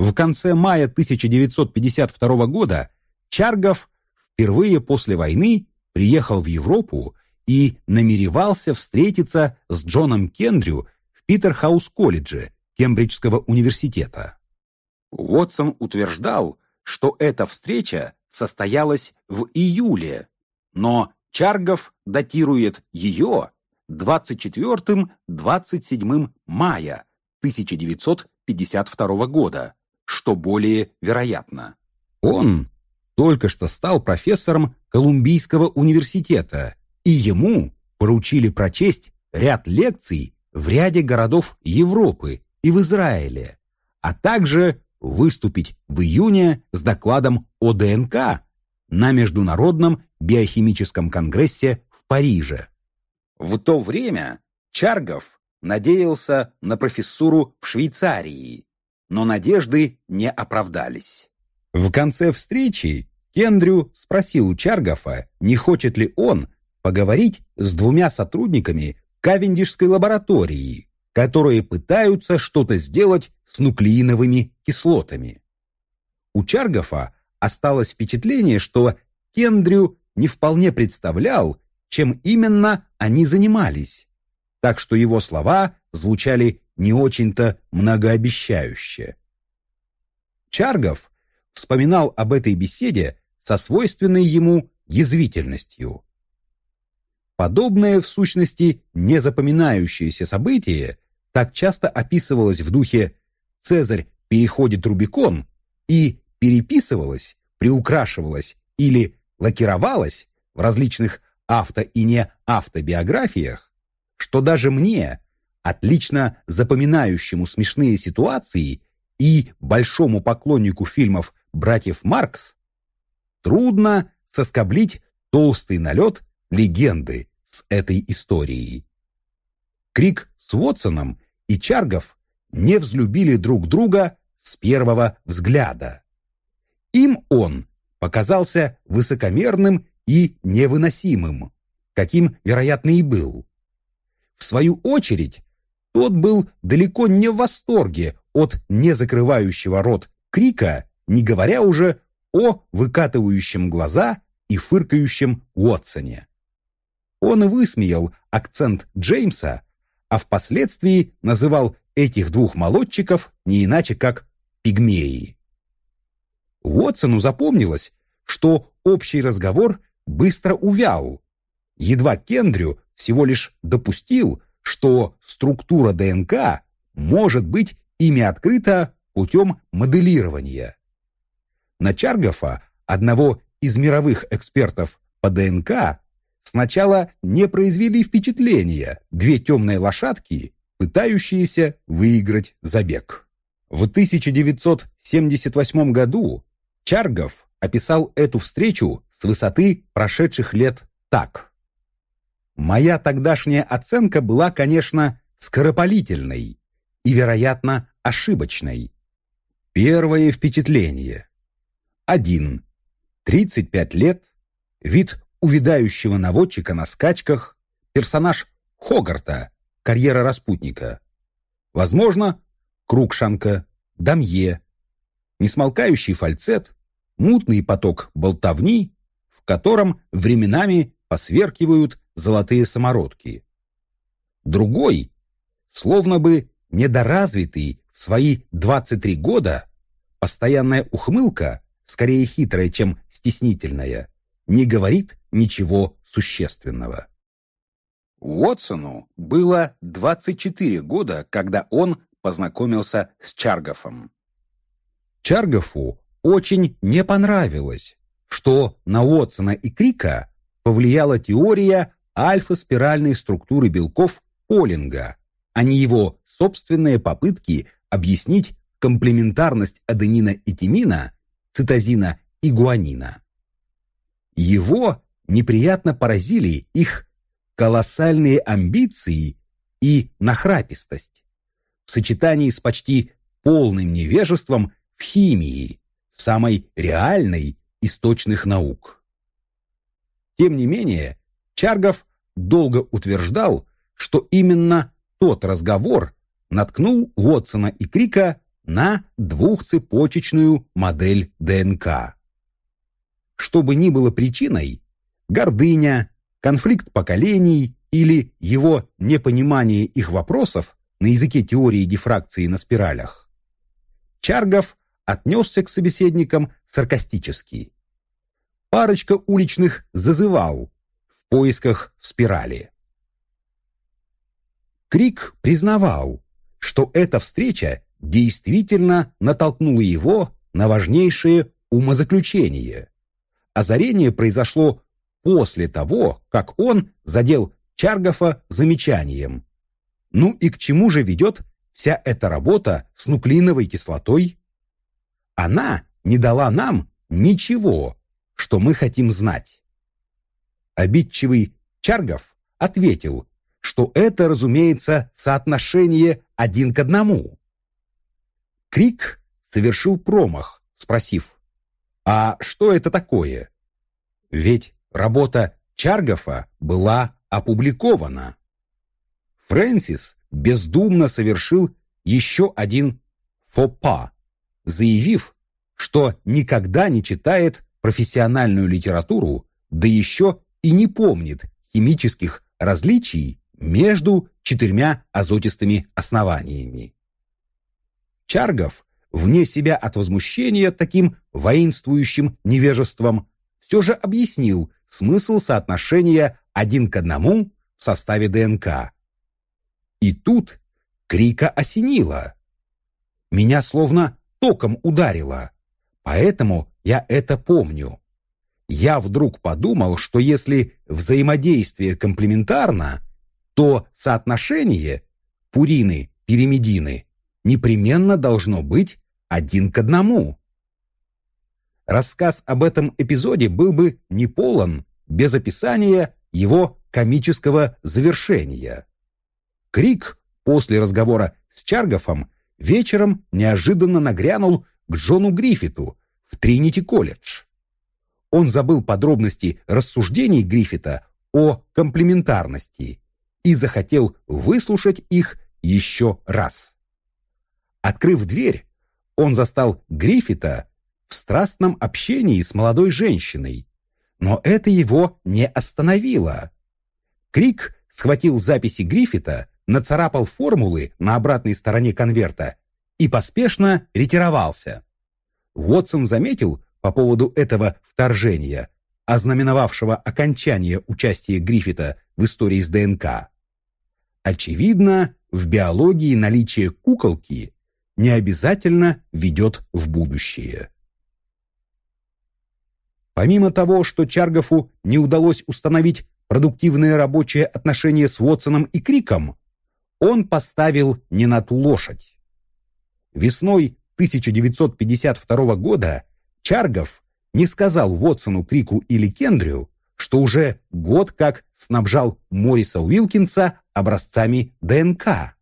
В конце мая 1952 года Чаргов впервые после войны приехал в Европу и намеревался встретиться с Джоном Кендрю в Питерхаус-колледже Кембриджского университета. Уотсон утверждал, что эта встреча состоялась в июле, но Чаргов датирует ее 24-27 мая 1952 года, что более вероятно. Он только что стал профессором Колумбийского университета, и ему поручили прочесть ряд лекций в ряде городов Европы и в Израиле, а также выступить в июне с докладом о ДНК на Международном биохимическом конгрессе в Париже. В то время Чаргов надеялся на профессуру в Швейцарии, но надежды не оправдались. В конце встречи Кендрю спросил у Чаргофа, не хочет ли он поговорить с двумя сотрудниками Кавендишской лаборатории, которые пытаются что-то сделать с нуклеиновыми кислотами. У Чаргофа осталось впечатление, что Кендрю не вполне представлял, чем именно они занимались, так что его слова звучали не очень-то многообещающе. Чаргов вспоминал об этой беседе со свойственной ему язвительностью. Подобное, в сущности, незапоминающееся событие так часто описывалось в духе «Цезарь переходит Рубикон» и переписывалось, приукрашивалось или лакировалось в различных авто- и не автобиографиях, что даже мне, отлично запоминающему смешные ситуации и большому поклоннику фильмов «Братьев Маркс», трудно соскоблить толстый налет легенды с этой историей. Крик с Уотсоном и Чаргов не взлюбили друг друга с первого взгляда. Им он показался высокомерным и невыносимым, каким, вероятно, и был. В свою очередь, тот был далеко не в восторге от незакрывающего рот крика, не говоря уже о выкатывающем глаза и фыркающем Уотсоне. Он высмеял акцент Джеймса, а впоследствии называл этих двух молодчиков не иначе как пигмеи. Уотсону запомнилось, что общий разговор быстро увял. Едва Кендрю всего лишь допустил, что структура ДНК может быть ими открыта путем моделирования. На Чаргофа, одного из мировых экспертов по ДНК, сначала не произвели впечатления две темные лошадки, пытающиеся выиграть забег. В 1978 году Чаргов описал эту встречу с высоты прошедших лет так. «Моя тогдашняя оценка была, конечно, скоропалительной и, вероятно, ошибочной. Первое впечатление. Один. 35 лет, вид увядающего наводчика на скачках, персонаж Хогарта, карьера распутника. Возможно, Крукшанка, Дамье, несмолкающий фальцет, мутный поток болтовни, в котором временами посверкивают золотые самородки. Другой, словно бы недоразвитый в свои 23 года, постоянная ухмылка, скорее хитрая, чем стеснительная, не говорит ничего существенного. Уотсону было 24 года, когда он познакомился с Чаргофом. Чаргофу очень не понравилось, что на Уотсона и Крика повлияла теория альфа-спиральной структуры белков Полинга, а не его собственные попытки объяснить комплементарность аденина и тимина, цитозина и гуанина. Его неприятно поразили их колоссальные амбиции и нахрапистость в сочетании с почти полным невежеством в химии, самой реальной из точных наук. Тем не менее, Чаргов долго утверждал, что именно тот разговор наткнул Уотсона и Крика на двухцепочечную модель ДНК. Что бы ни было причиной, гордыня, конфликт поколений или его непонимание их вопросов на языке теории дифракции на спиралях, Чаргов отнесся к собеседникам саркастически. Парочка уличных зазывал поисках спирали. Крик признавал, что эта встреча действительно натолкнула его на важнейшее умозаключение. Озарение произошло после того, как он задел Чаргофа замечанием. Ну и к чему же ведет вся эта работа с нуклеиновой кислотой? Она не дала нам ничего, что мы хотим знать. Обидчивый Чаргов ответил, что это, разумеется, соотношение один к одному. Крик совершил промах, спросив, а что это такое? Ведь работа Чаргофа была опубликована. Фрэнсис бездумно совершил еще один фопа, заявив, что никогда не читает профессиональную литературу, да еще и не помнит химических различий между четырьмя азотистыми основаниями. Чаргов, вне себя от возмущения таким воинствующим невежеством, все же объяснил смысл соотношения один к одному в составе ДНК. И тут крика осенило. Меня словно током ударило, поэтому я это помню. Я вдруг подумал, что если взаимодействие комплементарно, то соотношение пурины-пиримидины непременно должно быть один к одному. Рассказ об этом эпизоде был бы неполон без описания его комического завершения. Крик после разговора с Чаргофом вечером неожиданно нагрянул к Джону Гриффиту в Тринити-колледж. Он забыл подробности рассуждений Гриффита о комплементарности и захотел выслушать их еще раз. Открыв дверь, он застал Гриффита в страстном общении с молодой женщиной, но это его не остановило. Крик схватил записи Гриффита, нацарапал формулы на обратной стороне конверта и поспешно ретировался. Уотсон заметил по поводу этого вторжения, ознаменовавшего окончание участия Гриффита в истории с ДНК. Очевидно, в биологии наличие куколки не обязательно ведет в будущее. Помимо того, что Чаргову не удалось установить продуктивные рабочие отношения с Уотсоном и Криком, он поставил не на ту лошадь. Весной 1952 года Чаргов не сказал Уотсону, Крику или Кендрю, что уже год как снабжал Мориса Уилкинса образцами ДНК.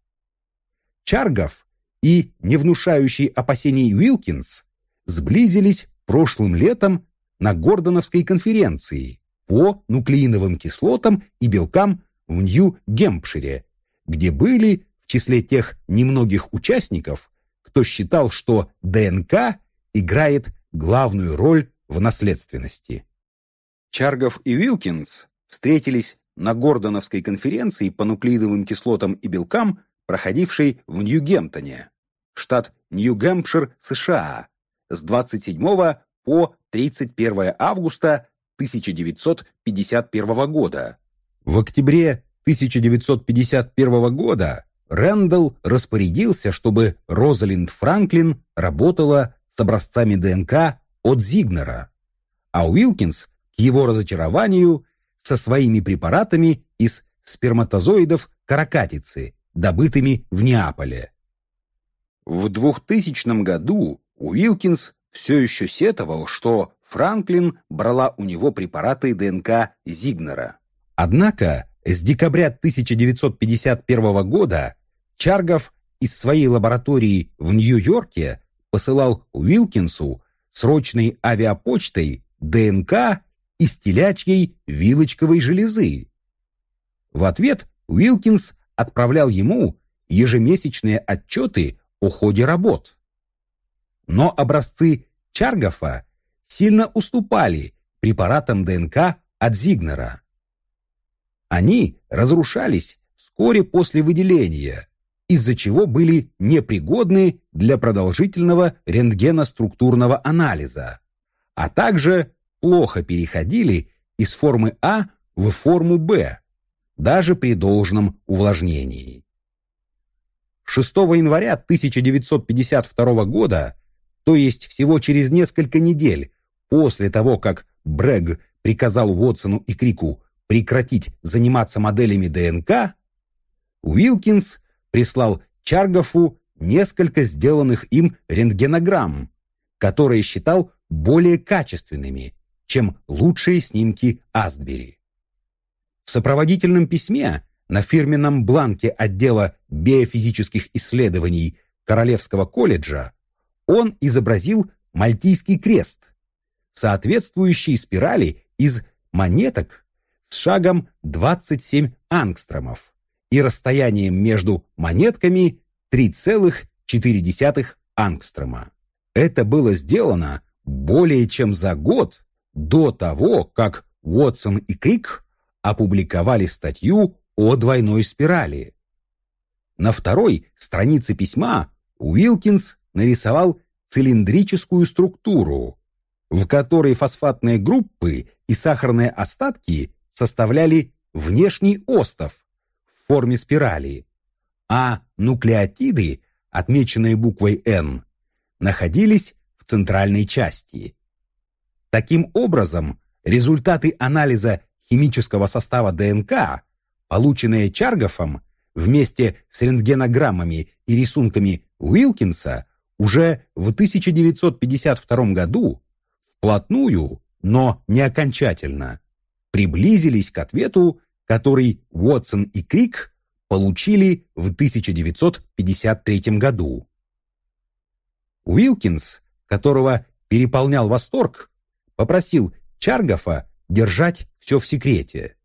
Чаргов и не внушающий опасений Уилкинс сблизились прошлым летом на Гордоновской конференции по нуклеиновым кислотам и белкам в Нью-Гемпшире, где были в числе тех немногих участников, кто считал, что ДНК играет главную роль в наследственности. Чаргов и Уилкинс встретились на Гордоновской конференции по нуклеиновым кислотам и белкам, проходившей в Нью-Гемптоне, штат Нью-Гэмпшир, США, с 27 по 31 августа 1951 года. В октябре 1951 года Рэндалл распорядился, чтобы Розалинд Франклин работала с образцами ДНК от Зигнера, а Уилкинс, к его разочарованию, со своими препаратами из сперматозоидов каракатицы, добытыми в Неаполе. В 2000 году Уилкинс все еще сетовал, что Франклин брала у него препараты ДНК Зигнера. Однако с декабря 1951 года Чаргов из своей лаборатории в Нью-Йорке посылал Уилкинсу срочной авиапочтой ДНК из телячьей вилочковой железы. В ответ Уилкинс отправлял ему ежемесячные отчеты о ходе работ. но образцы Чаргофа сильно уступали препаратам ДНК от Зигнера. Они разрушались вскоре после выделения, из-за чего были непригодны для продолжительного рентгеноструктурного анализа, а также плохо переходили из формы А в форму Б, даже при должном увлажнении. 6 января 1952 года, то есть всего через несколько недель после того, как Брэг приказал Уотсону и Крику прекратить заниматься моделями ДНК, Уилкинс прислал Чаргофу несколько сделанных им рентгенограмм, которые считал более качественными, чем лучшие снимки Астбери. В сопроводительном письме на фирменном бланке отдела биофизических исследований Королевского колледжа он изобразил Мальтийский крест, соответствующий спирали из монеток с шагом 27 ангстромов и расстоянием между монетками 3,4 ангстрома. Это было сделано более чем за год до того, как Уотсон и Крик опубликовали статью о двойной спирали. На второй странице письма Уилкинс нарисовал цилиндрическую структуру, в которой фосфатные группы и сахарные остатки составляли внешний остов в форме спирали, а нуклеотиды, отмеченные буквой N, находились в центральной части. Таким образом, результаты анализа химического состава ДНК, полученные Чаргофом, вместе с рентгенограммами и рисунками Уилкинса, уже в 1952 году вплотную, но не окончательно, приблизились к ответу, который Уотсон и Крик получили в 1953 году. Уилкинс, которого переполнял восторг, попросил Чаргофа держать все в секрете.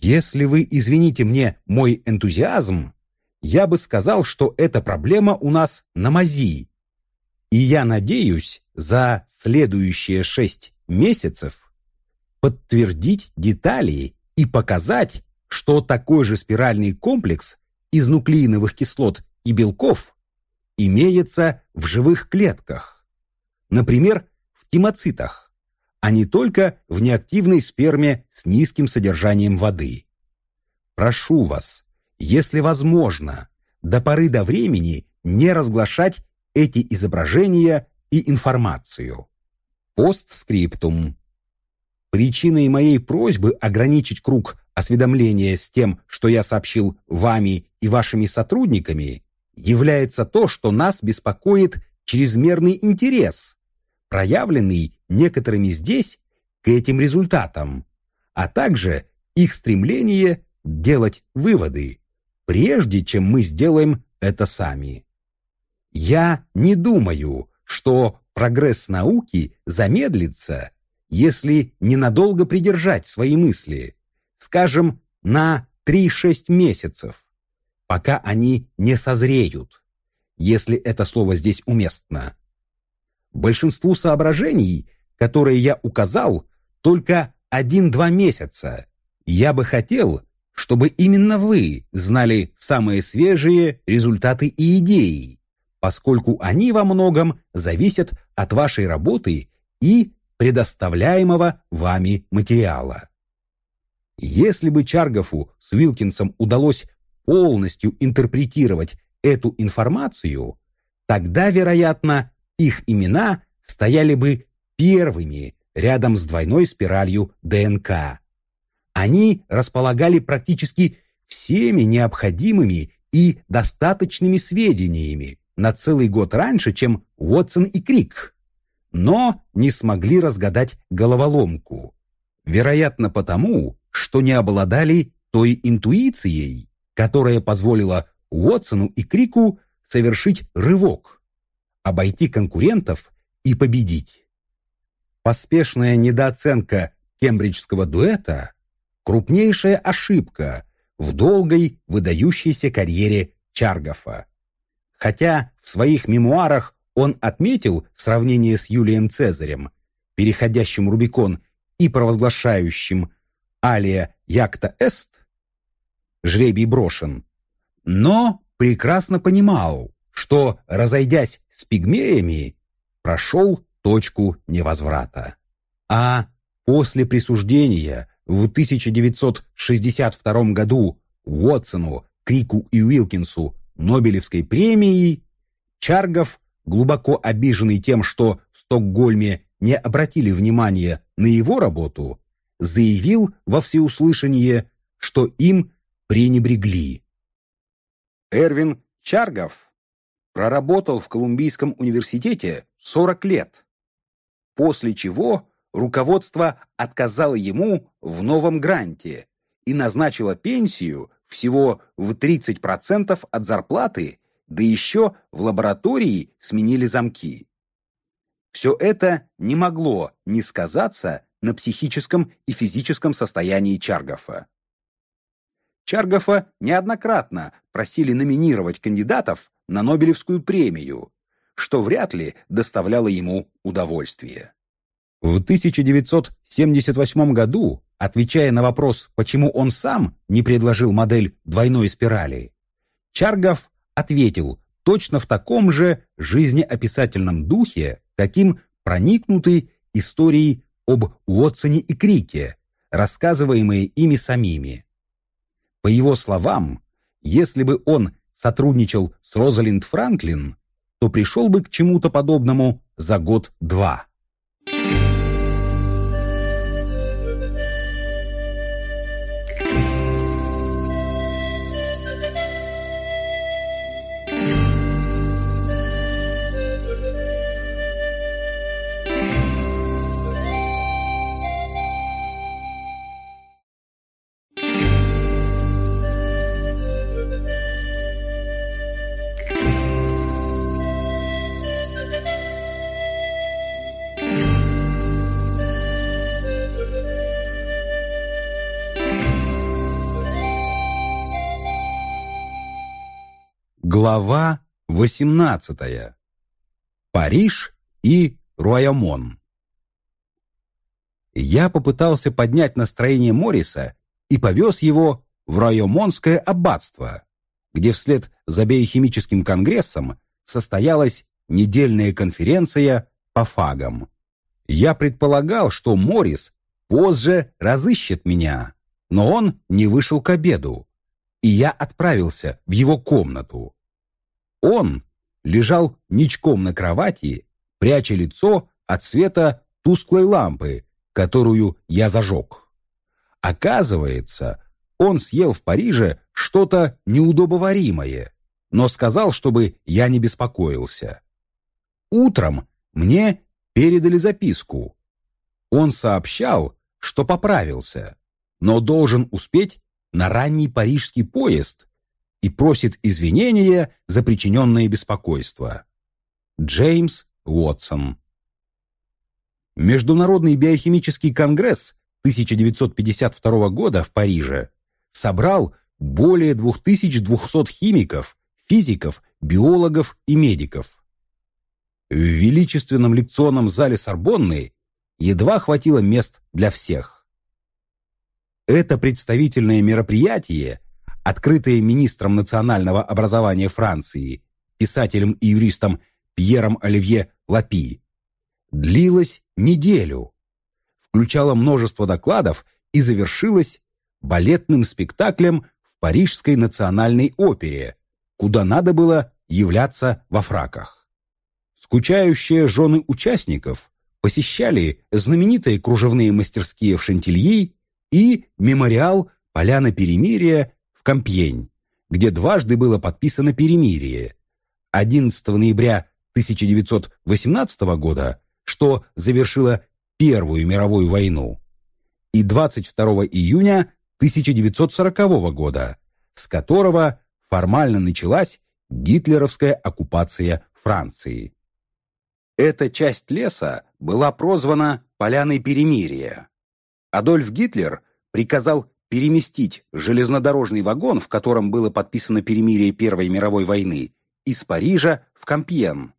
Если вы извините мне мой энтузиазм, я бы сказал, что эта проблема у нас на мази. И я надеюсь за следующие шесть месяцев подтвердить детали и показать, что такой же спиральный комплекс из нуклеиновых кислот и белков имеется в живых клетках. Например, гемоцитах, а не только в неактивной сперме с низким содержанием воды. Прошу вас, если возможно, до поры до времени не разглашать эти изображения и информацию. Постскриптум. Причиной моей просьбы ограничить круг осведомления с тем, что я сообщил вами и вашими сотрудниками, является то, что нас беспокоит чрезмерный интерес проявленный некоторыми здесь к этим результатам, а также их стремление делать выводы, прежде чем мы сделаем это сами. Я не думаю, что прогресс науки замедлится, если ненадолго придержать свои мысли, скажем, на 3-6 месяцев, пока они не созреют, если это слово здесь уместно. Большинству соображений, которые я указал, только один-два месяца. Я бы хотел, чтобы именно вы знали самые свежие результаты и идеи, поскольку они во многом зависят от вашей работы и предоставляемого вами материала. Если бы Чаргофу с Уилкинсом удалось полностью интерпретировать эту информацию, тогда, вероятно, их имена стояли бы первыми рядом с двойной спиралью ДНК. Они располагали практически всеми необходимыми и достаточными сведениями на целый год раньше, чем Уотсон и Крик, но не смогли разгадать головоломку. Вероятно, потому, что не обладали той интуицией, которая позволила Уотсону и Крику совершить рывок, обойти конкурентов и победить. Поспешная недооценка кембриджского дуэта – крупнейшая ошибка в долгой выдающейся карьере Чаргофа. Хотя в своих мемуарах он отметил сравнение с Юлием Цезарем, переходящим Рубикон и провозглашающим «Алия якта эст» жребий брошен, но прекрасно понимал, что, разойдясь с пигмеями, прошел точку невозврата. А после присуждения в 1962 году Уотсону, Крику и Уилкинсу Нобелевской премии, Чаргов, глубоко обиженный тем, что в Стокгольме не обратили внимания на его работу, заявил во всеуслышание, что им пренебрегли. Эрвин Чаргов проработал в Колумбийском университете 40 лет, после чего руководство отказало ему в новом гранте и назначило пенсию всего в 30% от зарплаты, да еще в лаборатории сменили замки. Все это не могло не сказаться на психическом и физическом состоянии Чаргофа. Чаргофа неоднократно просили номинировать кандидатов на Нобелевскую премию, что вряд ли доставляло ему удовольствие. В 1978 году, отвечая на вопрос, почему он сам не предложил модель двойной спирали, Чаргов ответил точно в таком же жизнеописательном духе, каким проникнуты истории об Уотсоне и Крике, рассказываемые ими самими. По его словам, если бы он сотрудничал с Розалинд Франклин, то пришел бы к чему-то подобному за год-два. Глава 18. Париж и Руайамон. Я попытался поднять настроение Морриса и повез его в Руайамонское аббатство, где вслед за биохимическим конгрессом состоялась недельная конференция по фагам. Я предполагал, что Моррис позже разыщет меня, но он не вышел к обеду, и я отправился в его комнату. Он лежал ничком на кровати, пряча лицо от света тусклой лампы, которую я зажег. Оказывается, он съел в Париже что-то неудобоваримое, но сказал, чтобы я не беспокоился. Утром мне передали записку. Он сообщал, что поправился, но должен успеть на ранний парижский поезд и просит извинения за причиненное беспокойство. Джеймс Уотсон Международный биохимический конгресс 1952 года в Париже собрал более 2200 химиков, физиков, биологов и медиков. В величественном лекционном зале Сорбонны едва хватило мест для всех. Это представительное мероприятие открытое министром национального образования Франции, писателем и юристом Пьером Оливье Лапи, длилось неделю, включало множество докладов и завершилось балетным спектаклем в Парижской национальной опере, куда надо было являться во фраках. Скучающие жены участников посещали знаменитые кружевные мастерские в Шантильи и мемориал Поляна Перемирия в где дважды было подписано перемирие. 11 ноября 1918 года, что завершило Первую мировую войну, и 22 июня 1940 года, с которого формально началась гитлеровская оккупация Франции. Эта часть леса была прозвана «Поляной перемирия». Адольф Гитлер приказал переместить железнодорожный вагон, в котором было подписано перемирие Первой мировой войны, из Парижа в Кампьен.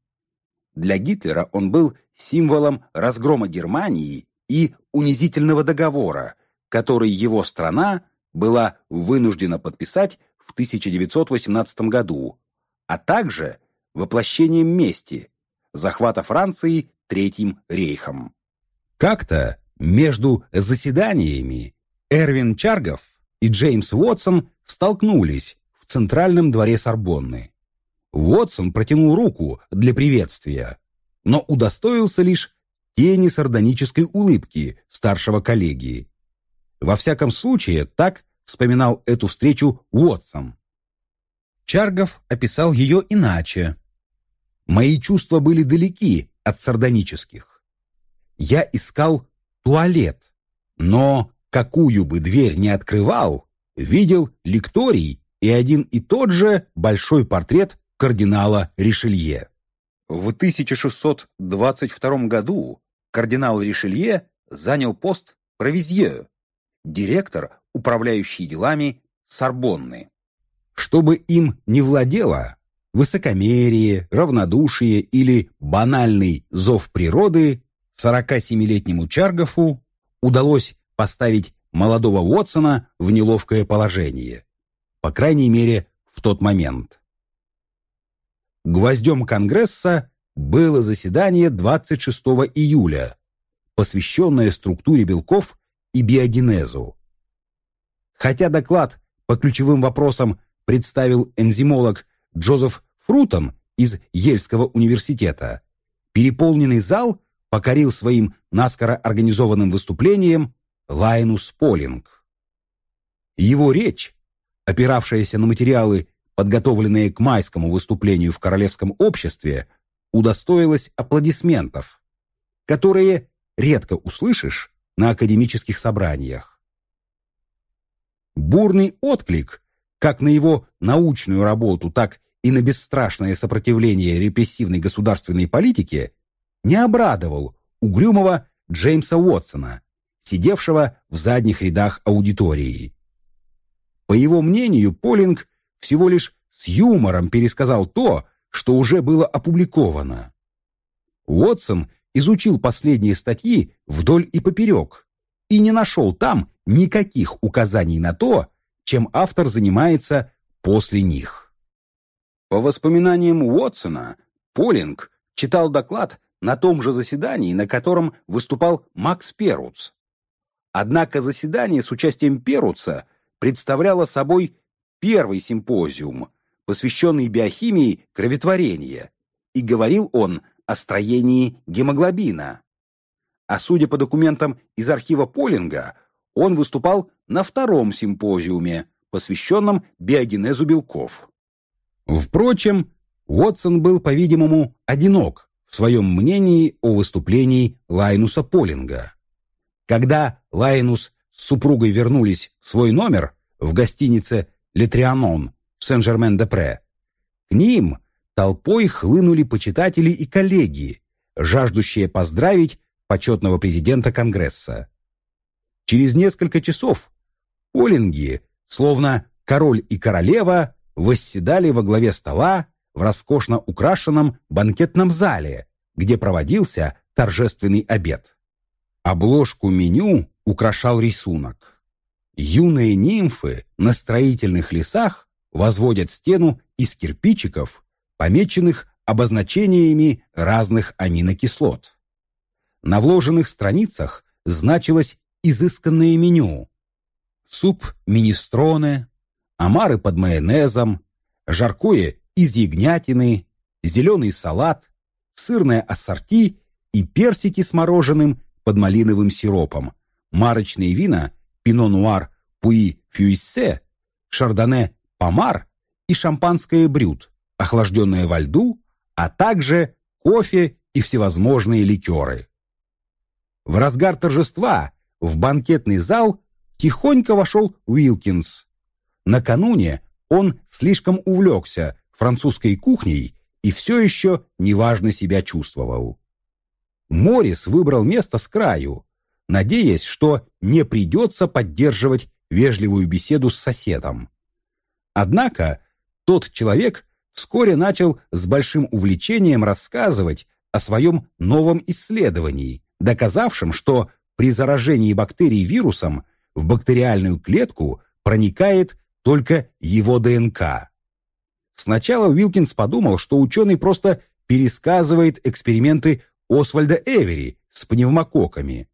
Для Гитлера он был символом разгрома Германии и унизительного договора, который его страна была вынуждена подписать в 1918 году, а также воплощением мести, захвата Франции Третьим рейхом. Как-то между заседаниями Эрвин Чаргов и Джеймс Уотсон столкнулись в центральном дворе Сорбонны. Уотсон протянул руку для приветствия, но удостоился лишь тени сардонической улыбки старшего коллеги. Во всяком случае, так вспоминал эту встречу Уотсон. Чаргов описал ее иначе. «Мои чувства были далеки от сардонических. Я искал туалет, но какую бы дверь ни открывал, видел лекторий и один и тот же большой портрет кардинала Ришелье. В 1622 году кардинал Ришелье занял пост провизье, директор, управляющий делами Сорбонны. Чтобы им не владело высокомерие, равнодушие или банальный зов природы, 47-летнему Чаргофу удалось поставить молодого Уотсона в неловкое положение. По крайней мере, в тот момент. Гвоздем Конгресса было заседание 26 июля, посвященное структуре белков и биогенезу. Хотя доклад по ключевым вопросам представил энзимолог Джозеф Фрутон из Ельского университета, переполненный зал покорил своим наскоро организованным выступлением Лайнус Полинг. Его речь, опиравшаяся на материалы, подготовленные к майскому выступлению в Королевском обществе, удостоилась аплодисментов, которые редко услышишь на академических собраниях. Бурный отклик как на его научную работу, так и на бесстрашное сопротивление репрессивной государственной политике не обрадовал угрюмого Джеймса Уотсона, сидевшего в задних рядах аудитории. По его мнению, Полинг всего лишь с юмором пересказал то, что уже было опубликовано. Уотсон изучил последние статьи вдоль и поперек и не нашел там никаких указаний на то, чем автор занимается после них. По воспоминаниям Уотсона, Полинг читал доклад на том же заседании, на котором выступал Макс Перуц. Однако заседание с участием Перуца представляло собой первый симпозиум, посвященный биохимии кроветворения, и говорил он о строении гемоглобина. А судя по документам из архива Полинга, он выступал на втором симпозиуме, посвященном биогенезу белков. Впрочем, Уотсон был, по-видимому, одинок в своем мнении о выступлении Лайнуса Полинга. Когда Лайнус с супругой вернулись в свой номер в гостинице «Летрианон» в Сен-Жермен-де-Пре, к ним толпой хлынули почитатели и коллеги, жаждущие поздравить почетного президента Конгресса. Через несколько часов Олинги, словно король и королева, восседали во главе стола в роскошно украшенном банкетном зале, где проводился торжественный обед. Обложку меню украшал рисунок. Юные нимфы на строительных лесах возводят стену из кирпичиков, помеченных обозначениями разных аминокислот. На вложенных страницах значилось изысканное меню. Суп минестроне, омары под майонезом, жаркое из ягнятины, зеленый салат, сырное ассорти и персики с мороженым под малиновым сиропом, марочные вина пино-нуар пуи фюиссе, шардоне помар и шампанское брют, охлажденное во льду, а также кофе и всевозможные ликеры. В разгар торжества в банкетный зал тихонько вошел Уилкинс. Накануне он слишком увлекся французской кухней и все еще неважно себя чувствовал. Морис выбрал место с краю, надеясь, что не придется поддерживать вежливую беседу с соседом. Однако тот человек вскоре начал с большим увлечением рассказывать о своем новом исследовании, доказавшем, что при заражении бактерий вирусом в бактериальную клетку проникает только его ДНК. Сначала Уилкинс подумал, что ученый просто пересказывает эксперименты Освальда Эвери с пневмококками,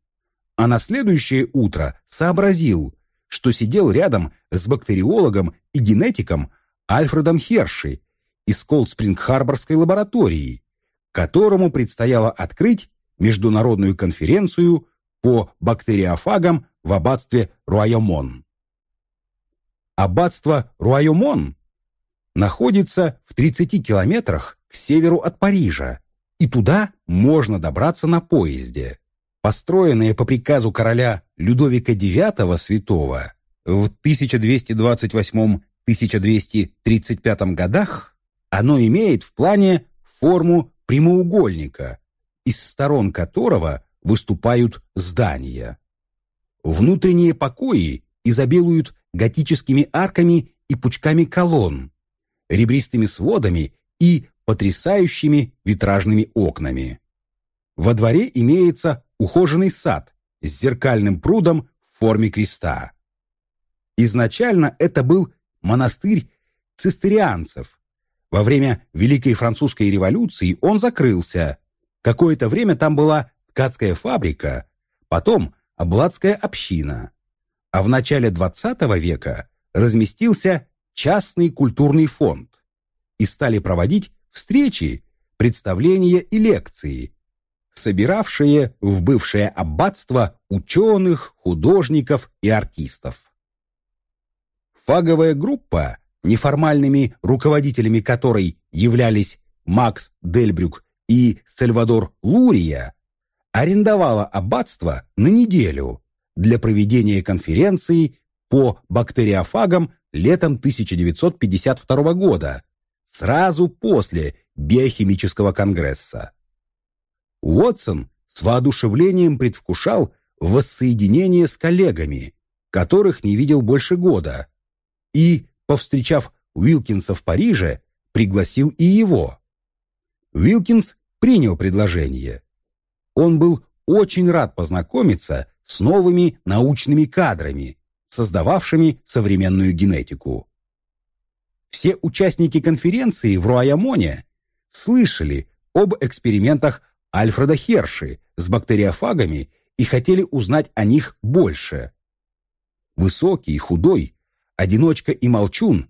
а на следующее утро сообразил, что сидел рядом с бактериологом и генетиком Альфредом Херши из Колдспринг-Харборской лаборатории, которому предстояло открыть международную конференцию по бактериофагам в аббатстве Руайомон. Аббатство Руайомон находится в 30 километрах к северу от Парижа, и туда можно добраться на поезде. Построенное по приказу короля Людовика IX Святого в 1228-1235 годах, оно имеет в плане форму прямоугольника, из сторон которого выступают здания. Внутренние покои изобилуют готическими арками и пучками колонн, ребристыми сводами и потрясающими витражными окнами. Во дворе имеется ухоженный сад с зеркальным прудом в форме креста. Изначально это был монастырь цистерианцев. Во время Великой Французской революции он закрылся. Какое-то время там была ткацкая фабрика, потом обладская община. А в начале XX века разместился частный культурный фонд и стали проводить встречи, представления и лекции, собиравшие в бывшее аббатство ученых, художников и артистов. Фаговая группа, неформальными руководителями которой являлись Макс Дельбрюк и Сальвадор Лурия, арендовала аббатство на неделю для проведения конференции по бактериофагам летом 1952 года, сразу после биохимического конгресса. Уотсон с воодушевлением предвкушал воссоединение с коллегами, которых не видел больше года, и, повстречав Уилкинса в Париже, пригласил и его. Уилкинс принял предложение. Он был очень рад познакомиться с новыми научными кадрами, создававшими современную генетику. Все участники конференции в Руайамоне слышали об экспериментах Альфреда Херши с бактериофагами и хотели узнать о них больше. Высокий, худой, одиночка и молчун,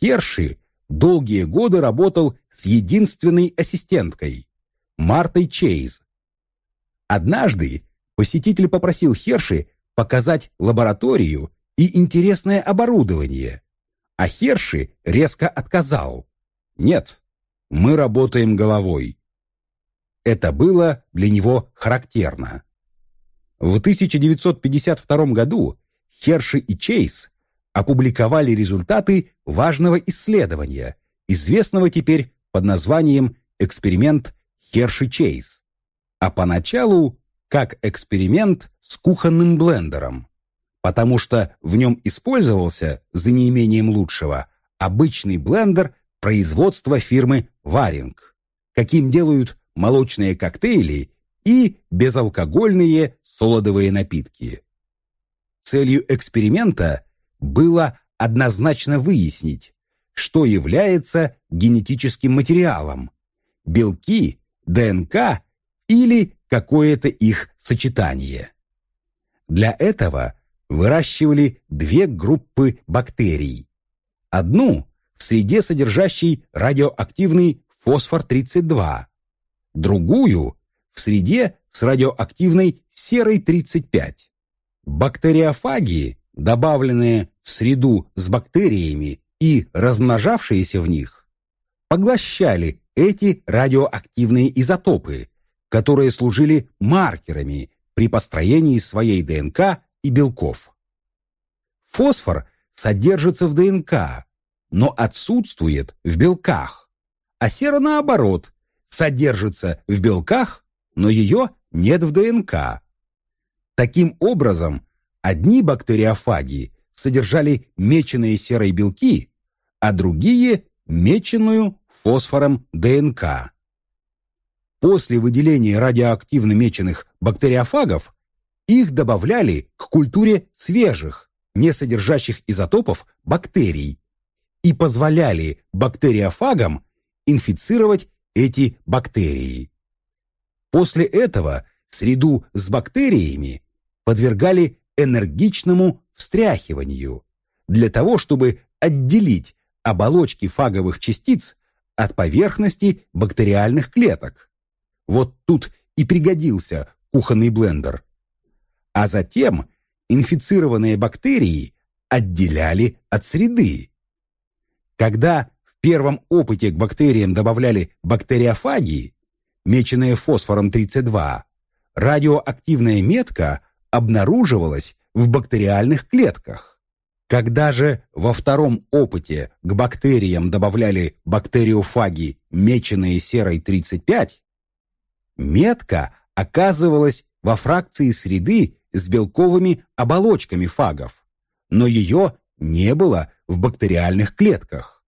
Херши долгие годы работал с единственной ассистенткой, Мартой Чейз. Однажды посетитель попросил Херши показать лабораторию и интересное оборудование, а Херши резко отказал. «Нет, мы работаем головой». Это было для него характерно. В 1952 году Херши и Чейз опубликовали результаты важного исследования, известного теперь под названием «Эксперимент Херши-Чейз», а поначалу как эксперимент с кухонным блендером потому что в нем использовался, за неимением лучшего, обычный блендер производства фирмы «Варинг», каким делают молочные коктейли и безалкогольные солодовые напитки. Целью эксперимента было однозначно выяснить, что является генетическим материалом – белки, ДНК или какое-то их сочетание. Для этого выращивали две группы бактерий. Одну в среде, содержащей радиоактивный фосфор-32, другую в среде с радиоактивной серой-35. Бактериофаги, добавленные в среду с бактериями и размножавшиеся в них, поглощали эти радиоактивные изотопы, которые служили маркерами при построении своей ДНК и белков. Фосфор содержится в ДНК, но отсутствует в белках, а сера, наоборот, содержится в белках, но ее нет в ДНК. Таким образом, одни бактериофаги содержали меченые серой белки, а другие – меченную фосфором ДНК. После выделения радиоактивно меченых бактериофагов их добавляли к культуре свежих, не содержащих изотопов бактерий и позволяли бактериофагам инфицировать эти бактерии. После этого среду с бактериями подвергали энергичному встряхиванию для того, чтобы отделить оболочки фаговых частиц от поверхности бактериальных клеток. Вот тут и пригодился кухонный блендер. А затем инфицированные бактерии отделяли от среды. Когда в первом опыте к бактериям добавляли бактериофаги, меченные фосфором 32, радиоактивная метка обнаруживалась в бактериальных клетках. Когда же во втором опыте к бактериям добавляли бактериофаги, меченые серой 35, метка оказывалась во фракции среды с белковыми оболочками фагов, но ее не было в бактериальных клетках.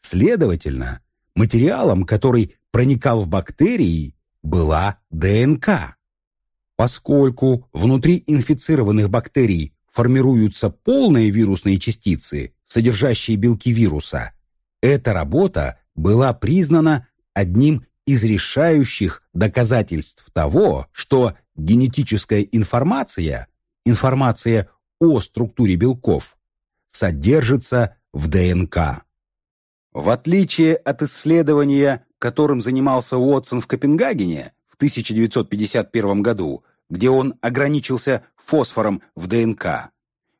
Следовательно, материалом, который проникал в бактерии, была ДНК. Поскольку внутри инфицированных бактерий формируются полные вирусные частицы, содержащие белки вируса, эта работа была признана одним из решающих доказательств того, что генетическая информация, информация о структуре белков, содержится в ДНК. В отличие от исследования, которым занимался Уотсон в Копенгагене в 1951 году, где он ограничился фосфором в ДНК,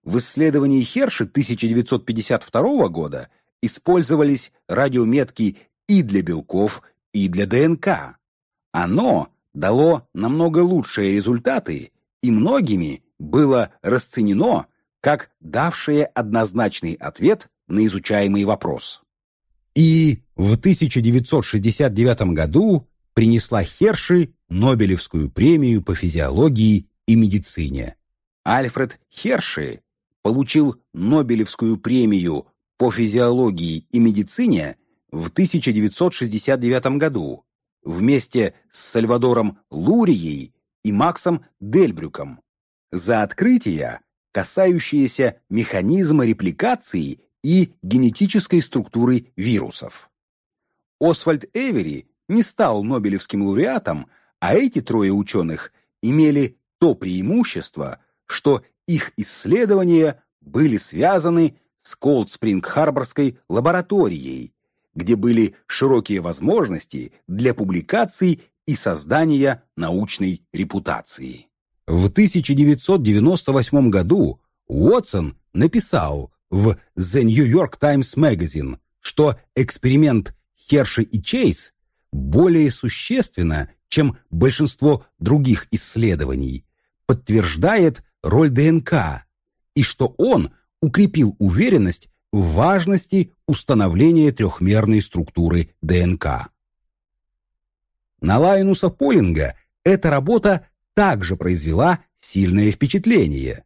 в исследовании Херши 1952 года использовались радиометки и для белков, и для ДНК. Оно дало намного лучшие результаты и многими было расценено как давшее однозначный ответ на изучаемый вопрос. И в 1969 году принесла Херши Нобелевскую премию по физиологии и медицине. Альфред Херши получил Нобелевскую премию по физиологии и медицине в 1969 году вместе с Сальвадором Лурией и Максом Дельбрюком за открытия, касающиеся механизма репликации и генетической структуры вирусов. Освальд Эвери не стал Нобелевским лауреатом, а эти трое ученых имели то преимущество, что их исследования были связаны с Колд-Спринг-Харборской лабораторией, где были широкие возможности для публикаций и создания научной репутации. В 1998 году Уотсон написал в The New York Times Magazine, что эксперимент Херши и Чейз более существенно, чем большинство других исследований, подтверждает роль ДНК и что он укрепил уверенность важности установления трехмерной структуры ДНК. На Лайнуса Полинга эта работа также произвела сильное впечатление.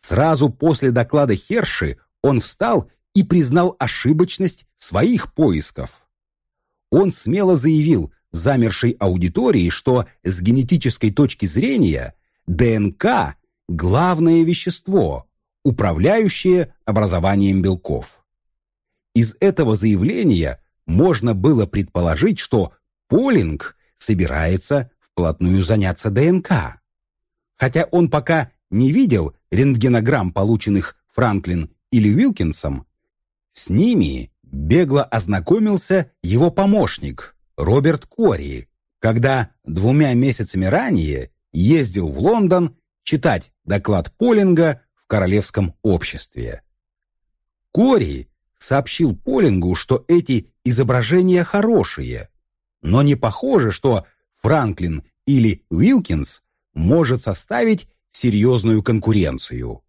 Сразу после доклада Херши он встал и признал ошибочность своих поисков. Он смело заявил замершей аудитории, что с генетической точки зрения ДНК – главное вещество, управляющее образованием белков. Из этого заявления можно было предположить, что Полинг собирается вплотную заняться ДНК. Хотя он пока не видел рентгенограмм, полученных Франклин или Уилкинсом, с ними бегло ознакомился его помощник Роберт Кори, когда двумя месяцами ранее ездил в Лондон читать доклад Полинга в Королевском обществе. Кори сообщил Полингу, что эти изображения хорошие, но не похоже, что Франклин или Уилкинс может составить серьезную конкуренцию.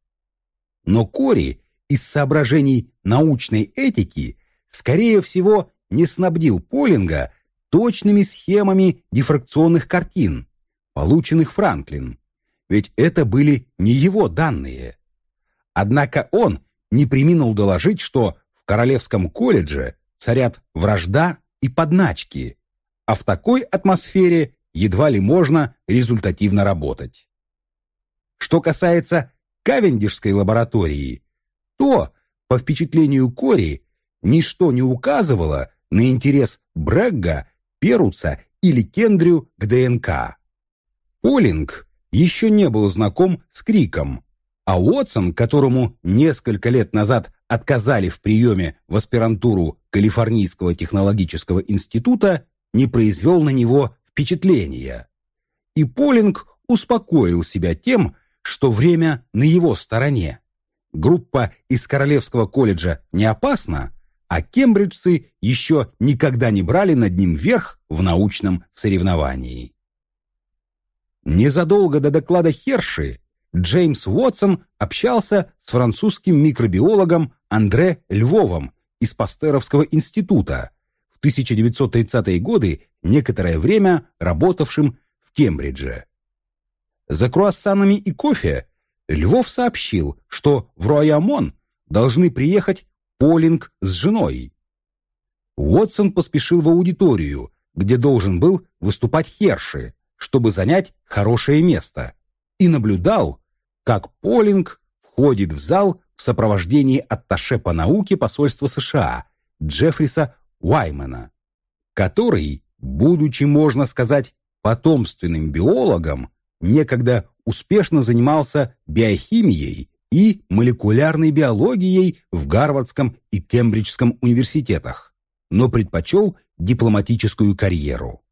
Но Кори из соображений научной этики, скорее всего, не снабдил Полинга точными схемами дифракционных картин, полученных Франклин, ведь это были не его данные. Однако он не приминул доложить, что в Королевском колледже царят вражда и подначки, а в такой атмосфере едва ли можно результативно работать. Что касается Кавендишской лаборатории, то, по впечатлению Кори, ничто не указывало на интерес Брегга, Перуца или Кендрю к ДНК. Полинг еще не был знаком с Криком, а Уотсон, которому несколько лет назад отказали в приеме в аспирантуру Калифорнийского технологического института, не произвел на него впечатления. И Полинг успокоил себя тем, что время на его стороне. Группа из Королевского колледжа не опасна, а кембриджцы еще никогда не брали над ним верх в научном соревновании. Незадолго до доклада Херши Джеймс Уотсон общался с французским микробиологом Андре Львовым из Пастеровского института, в 1930-е годы некоторое время работавшим в Кембридже. За круассанами и кофе Львов сообщил, что в Руайамон должны приехать Полинг с женой. Уотсон поспешил в аудиторию, где должен был выступать Херши, чтобы занять хорошее место, и наблюдал, как Полинг входит в зал в сопровождении атташе по науке посольства США Джеффриса Уаймена, который, будучи, можно сказать, потомственным биологом, некогда успешно занимался биохимией и молекулярной биологией в Гарвардском и Кембриджском университетах, но предпочел дипломатическую карьеру.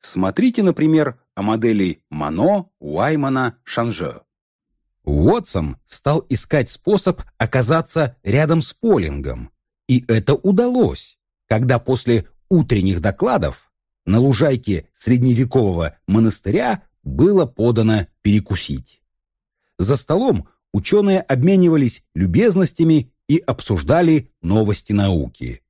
Смотрите, например, о модели Мано, Уаймана, Шанже. Уотсон стал искать способ оказаться рядом с Полингом, и это удалось, когда после утренних докладов на лужайке средневекового монастыря было подано перекусить. За столом ученые обменивались любезностями и обсуждали новости науки.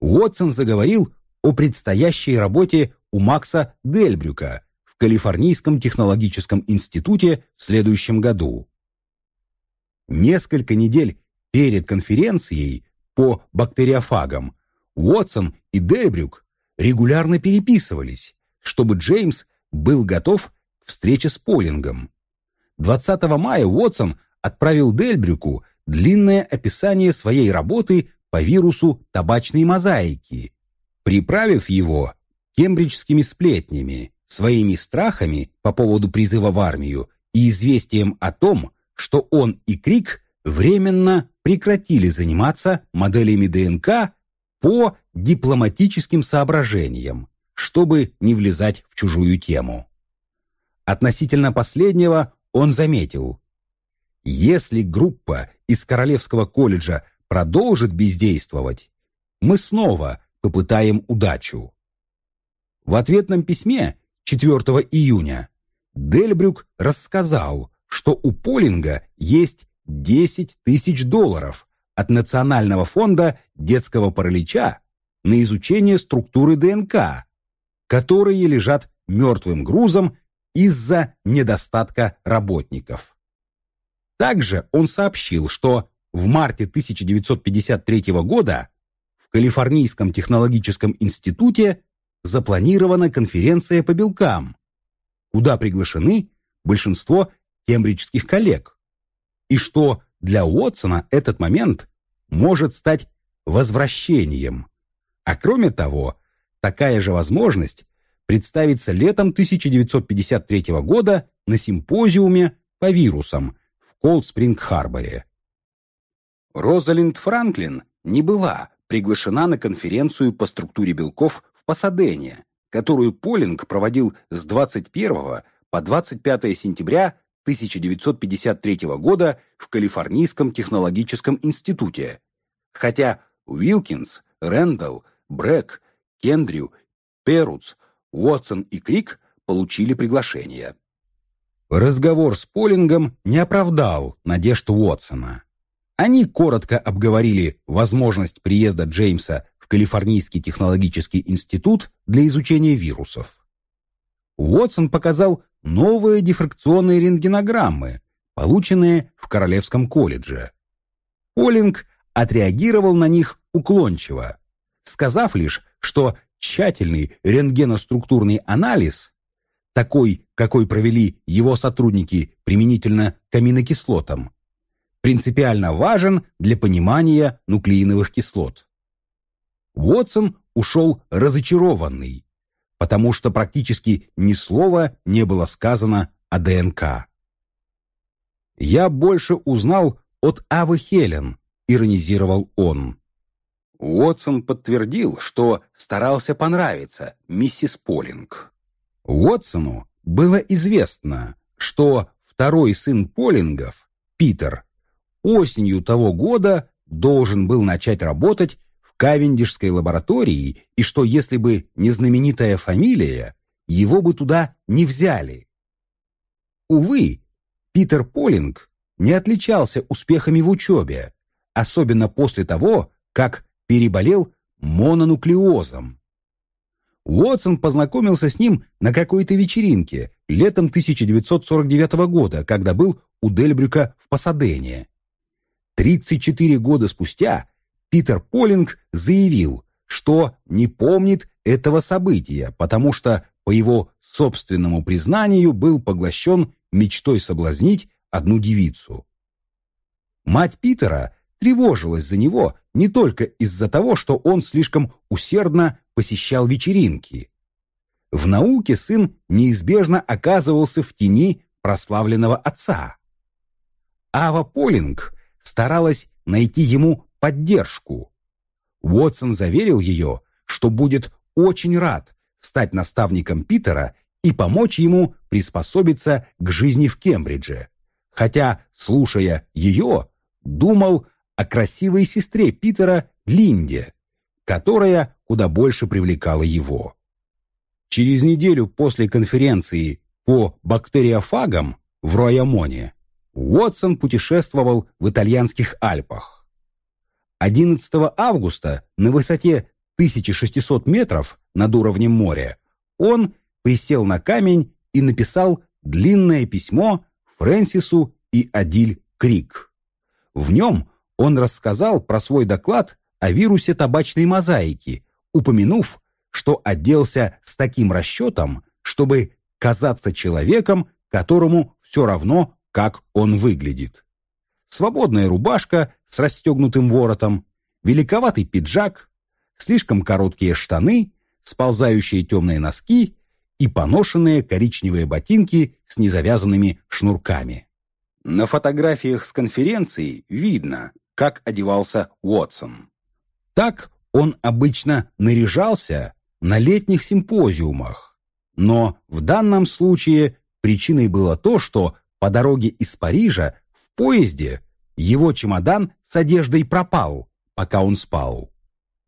Уотсон заговорил о предстоящей работе у Макса Дельбрюка Калифорнийском технологическом институте в следующем году. Несколько недель перед конференцией по бактериофагам Уотсон и Дельбрюк регулярно переписывались, чтобы Джеймс был готов к встрече с Полингом. 20 мая Уотсон отправил Дельбрюку длинное описание своей работы по вирусу табачной мозаики, приправив его кембриджскими сплетнями, своими страхами по поводу призыва в армию и известием о том, что он и Крик временно прекратили заниматься моделями ДНК по дипломатическим соображениям, чтобы не влезать в чужую тему. Относительно последнего он заметил, если группа из Королевского колледжа продолжит бездействовать, мы снова попытаем удачу. В ответном письме 4 июня Дельбрюк рассказал, что у Полинга есть 10 тысяч долларов от Национального фонда детского паралича на изучение структуры ДНК, которые лежат мертвым грузом из-за недостатка работников. Также он сообщил, что в марте 1953 года в Калифорнийском технологическом институте запланирована конференция по белкам, куда приглашены большинство кембриджских коллег, и что для Уотсона этот момент может стать возвращением. А кроме того, такая же возможность представится летом 1953 года на симпозиуме по вирусам в Колд-Спринг-Харборе. Розалинд Франклин не была приглашена на конференцию по структуре белков в Пасадене, которую Полинг проводил с 21 по 25 сентября 1953 года в Калифорнийском технологическом институте, хотя Уилкинс, Рэндалл, Брэк, Кендрю, Перуц, Уотсон и Крик получили приглашение. Разговор с Полингом не оправдал надежд Уотсона. Они коротко обговорили возможность приезда Джеймса Калифорнийский технологический институт для изучения вирусов. Уотсон показал новые дифракционные рентгенограммы, полученные в Королевском колледже. Полинг отреагировал на них уклончиво, сказав лишь, что тщательный рентгеноструктурный анализ, такой, какой провели его сотрудники применительно к аминокислотам, принципиально важен для понимания нуклеиновых кислот. Уотсон ушел разочарованный, потому что практически ни слова не было сказано о ДНК. «Я больше узнал от Авы Хелен», — иронизировал он. Уотсон подтвердил, что старался понравиться миссис Полинг. Уотсону было известно, что второй сын Полингов, Питер, осенью того года должен был начать работать Кавендишской лаборатории и что если бы не знаменитая фамилия, его бы туда не взяли. Увы, Питер Полинг не отличался успехами в учебе, особенно после того, как переболел мононуклеозом. Уотсон познакомился с ним на какой-то вечеринке летом 1949 года, когда был у Дельбрюка в Пасадене. 34 года спустя Питер Полинг заявил, что не помнит этого события, потому что, по его собственному признанию, был поглощен мечтой соблазнить одну девицу. Мать Питера тревожилась за него не только из-за того, что он слишком усердно посещал вечеринки. В науке сын неизбежно оказывался в тени прославленного отца. Ава Полинг старалась найти ему поддержку. Уотсон заверил ее, что будет очень рад стать наставником Питера и помочь ему приспособиться к жизни в Кембридже, хотя, слушая ее, думал о красивой сестре Питера Линде, которая куда больше привлекала его. Через неделю после конференции по бактериофагам в Роямоне Уотсон путешествовал в итальянских Альпах. 11 августа на высоте 1600 метров над уровнем моря он присел на камень и написал длинное письмо Фрэнсису и Адиль Крик. В нем он рассказал про свой доклад о вирусе табачной мозаики, упомянув, что оделся с таким расчетом, чтобы казаться человеком, которому все равно, как он выглядит. Свободная рубашка с расстегнутым воротом, великоватый пиджак, слишком короткие штаны, сползающие темные носки и поношенные коричневые ботинки с незавязанными шнурками. На фотографиях с конференции видно, как одевался Уотсон. Так он обычно наряжался на летних симпозиумах. Но в данном случае причиной было то, что по дороге из Парижа поезде его чемодан с одеждой пропал, пока он спал.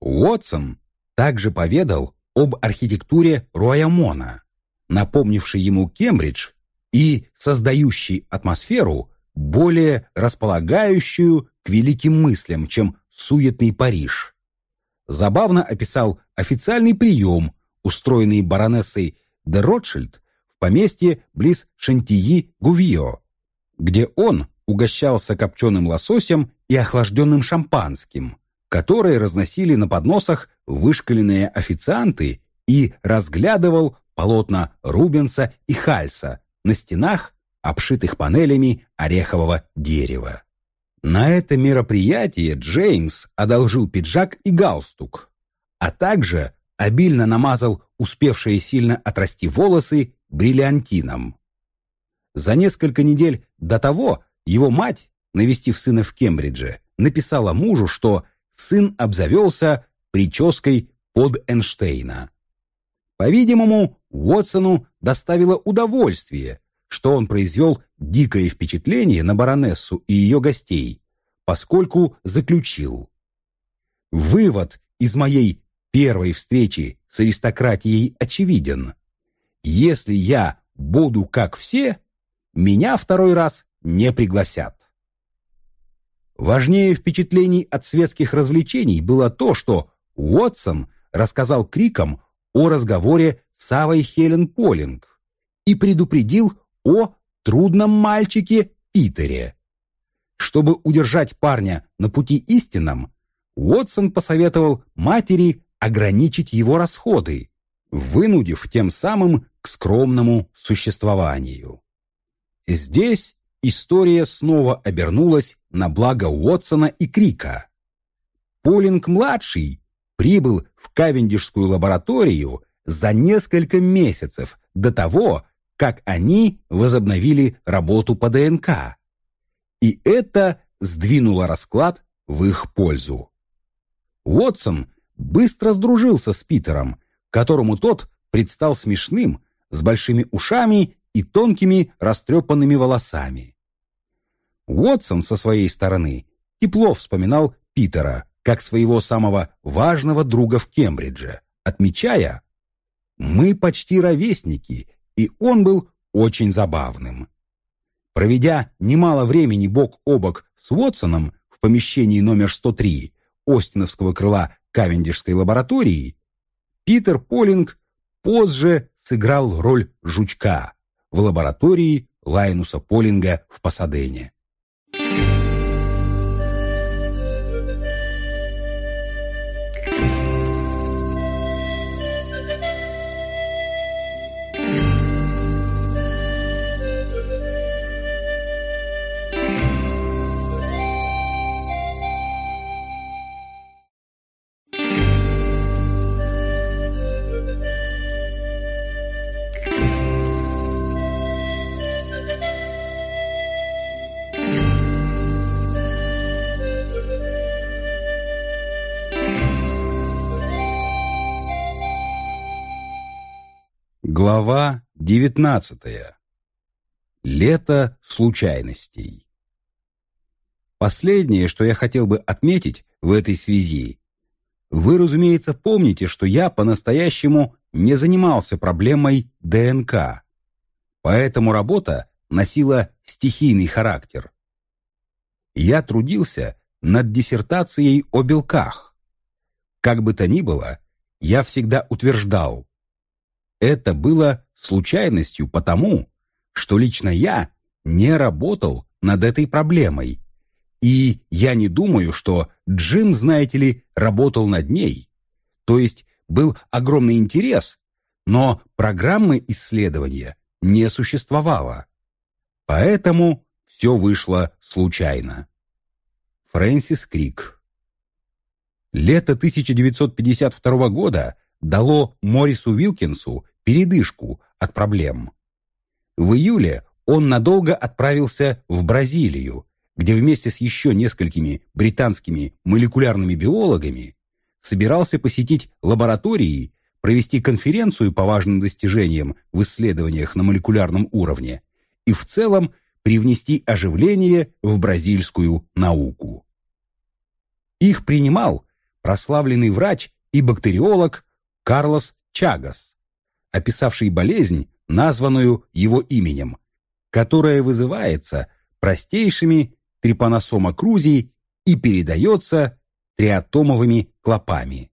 Уотсон также поведал об архитектуре Роямона, напомнившей ему Кембридж и создающей атмосферу, более располагающую к великим мыслям, чем суетный Париж. Забавно описал официальный прием, устроенный баронессой де Ротшильд в поместье близ Шантии-Гувьо, где он угощался копченым лососем и охлажденным шампанским, которые разносили на подносах вышкаленные официанты и разглядывал полотна Рубенса и Хальса на стенах, обшитых панелями орехового дерева. На это мероприятие Джеймс одолжил пиджак и галстук, а также обильно намазал успевшие сильно отрасти волосы бриллиантином. За несколько недель до того его мать, навестив сына в Кембридже, написала мужу, что сын обзавелся прической под Эйнштейна. По-видимому, Уотсону доставило удовольствие, что он произвел дикое впечатление на баронессу и ее гостей, поскольку заключил. Вывод из моей первой встречи с аристократией очевиден. Если я буду как все, меня второй раз не пригласят. Важнее впечатлений от светских развлечений было то, что Уотсон рассказал криком о разговоре с Авой Хелен Полинг и предупредил о трудном мальчике Питере. Чтобы удержать парня на пути истинном, Уотсон посоветовал матери ограничить его расходы, вынудив тем самым к скромному существованию. Здесь история снова обернулась на благо Уотсона и Крика. Полинг-младший прибыл в Кавендишскую лабораторию за несколько месяцев до того, как они возобновили работу по ДНК. И это сдвинуло расклад в их пользу. Уотсон быстро сдружился с Питером, которому тот предстал смешным, с большими ушами и тонкими растрепанными волосами. Уотсон со своей стороны тепло вспоминал Питера как своего самого важного друга в Кембридже, отмечая «Мы почти ровесники, и он был очень забавным». Проведя немало времени бок о бок с Уотсоном в помещении номер 103 Остиновского крыла Кавендишской лаборатории, Питер Полинг позже сыграл роль жучка в лаборатории Лайнуса Полинга в Пасадене. Глава девятнадцатая. Лето случайностей. Последнее, что я хотел бы отметить в этой связи. Вы, разумеется, помните, что я по-настоящему не занимался проблемой ДНК. Поэтому работа носила стихийный характер. Я трудился над диссертацией о белках. Как бы то ни было, я всегда утверждал – это было случайностью потому, что лично я не работал над этой проблемой. И я не думаю, что Джим, знаете ли, работал над ней. То есть был огромный интерес, но программы исследования не существовало. Поэтому все вышло случайно. Фрэнсис Крик Лето 1952 года дало Морису Вилкинсу передышку от проблем. В июле он надолго отправился в Бразилию, где вместе с еще несколькими британскими молекулярными биологами собирался посетить лаборатории, провести конференцию по важным достижениям в исследованиях на молекулярном уровне и в целом привнести оживление в бразильскую науку. Их принимал прославленный врач и бактериолог Карлос Чагас описавший болезнь, названную его именем, которая вызывается простейшими трипаносома крузий и передается триатомовыми клопами.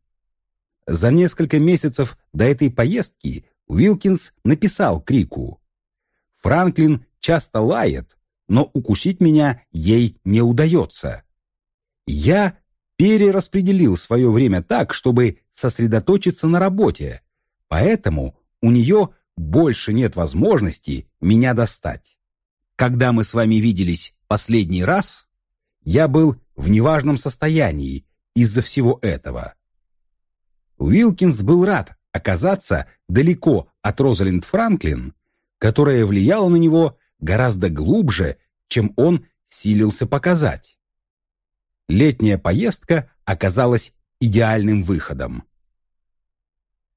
За несколько месяцев до этой поездки Уилкинс написал Крику «Франклин часто лает, но укусить меня ей не удается. Я перераспределил свое время так, чтобы сосредоточиться на работе, поэтому у нее больше нет возможности меня достать. Когда мы с вами виделись последний раз, я был в неважном состоянии из-за всего этого. Уилкинс был рад оказаться далеко от Розалинд Франклин, которая влияла на него гораздо глубже, чем он силился показать. Летняя поездка оказалась идеальным выходом.